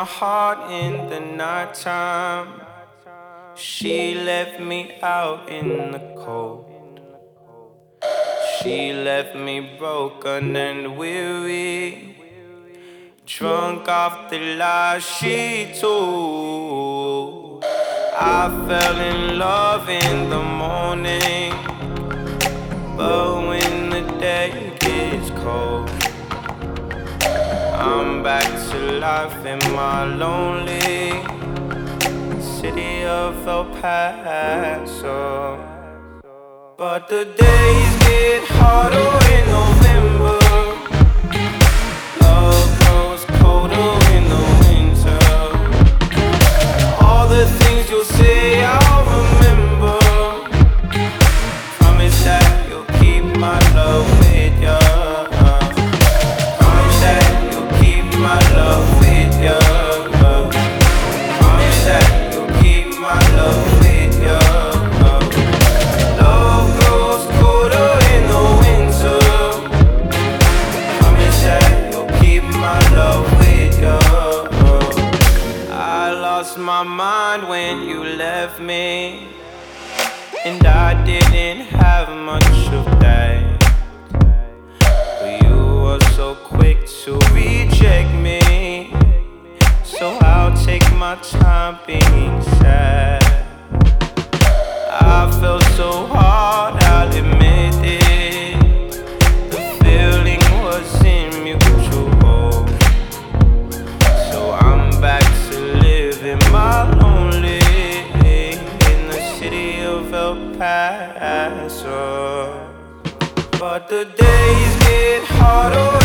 my heart in the nighttime. She left me out in the cold. She left me broken and weary. Drunk off the lies she told. I fell in love in the morning. But when the day gets cold, I'm back to life in my lonely city of El Paso. But the days get harder in November. My mind when you left me. And I didn't have much of that. But you were so quick to reject me. So I'll take my time being sad. El Paso. But the days get harder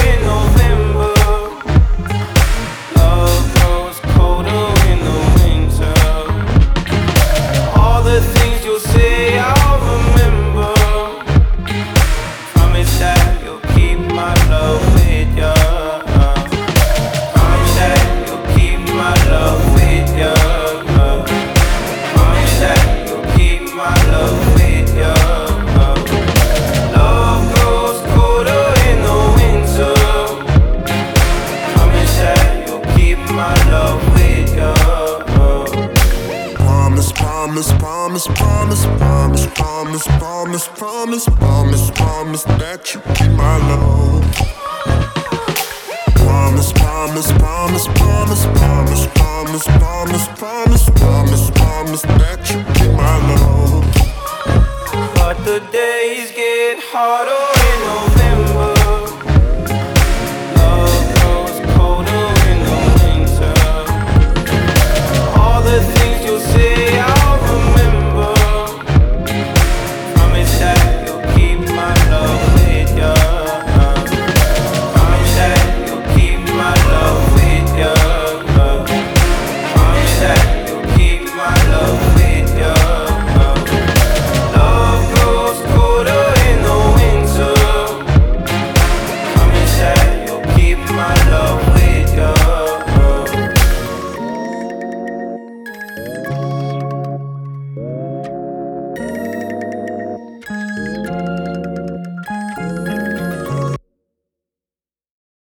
Promise, promise, promise, promise, promise, promise, promise, promise, promise, that you keep my love. Promise, promise, promise, promise, promise, promise, promise, promise, promise, promise that you keep my love. But the days get harder in